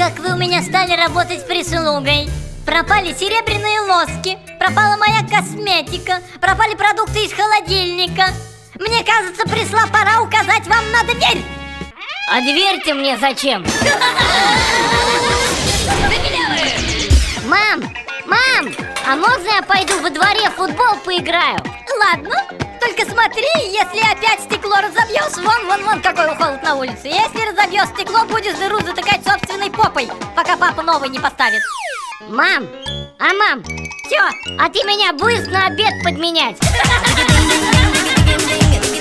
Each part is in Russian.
как вы у меня стали работать с прислугой. Пропали серебряные лоски, пропала моя косметика, пропали продукты из холодильника. Мне кажется, пришла пора указать вам на дверь. А дверь-то мне зачем? Мам, мам, а можно я пойду во дворе футбол поиграю? Ладно только смотри, если опять стекло разобьешь, вон, вон, вон какой холод на улице. Если разобьешь стекло, будешь дыру затыкать собственной попой, пока папа новый не поставит. Мам, а мам, Все, а ты меня будешь на обед подменять?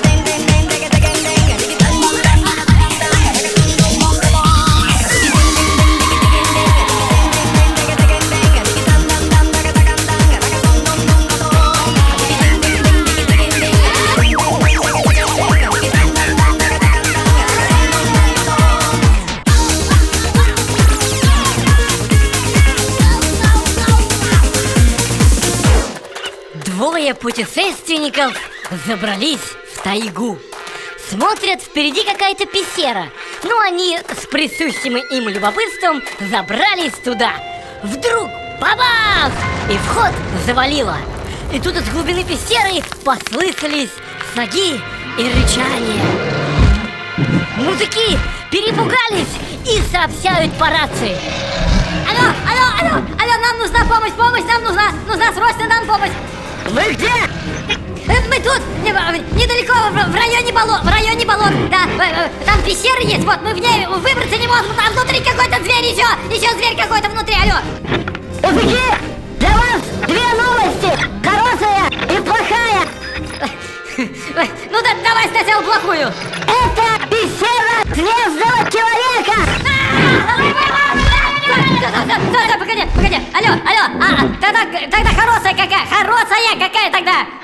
Двое путешественников забрались в тайгу. Смотрят, впереди какая-то пещера. Ну, они с присущим им любопытством забрались туда. Вдруг бабах! И вход завалило. И тут из глубины пещеры послышались шаги и рычание. Мужики перепугались и сообщают по рации. Алло, алло, алло, алло, нам нужна помощь, помощь, нам нужна, нужна срочно нам помощь. Вы где? Э, Мы тут, недалеко, в, районе болот, в районе болот, да, э, э, там пещера есть, вот, мы в ней выбраться не можем, там внутри какой-то зверь еще, еще зверь какой-то внутри, алло. Мужики, для вас две новости Хорошая и плохая Ну да, давай сначала плохую. Это пещера звездного человека Да, да, да, да, погоди, погоди, алло, алло, а, а, тогда, тогда хорошая какая, хорошая какая тогда?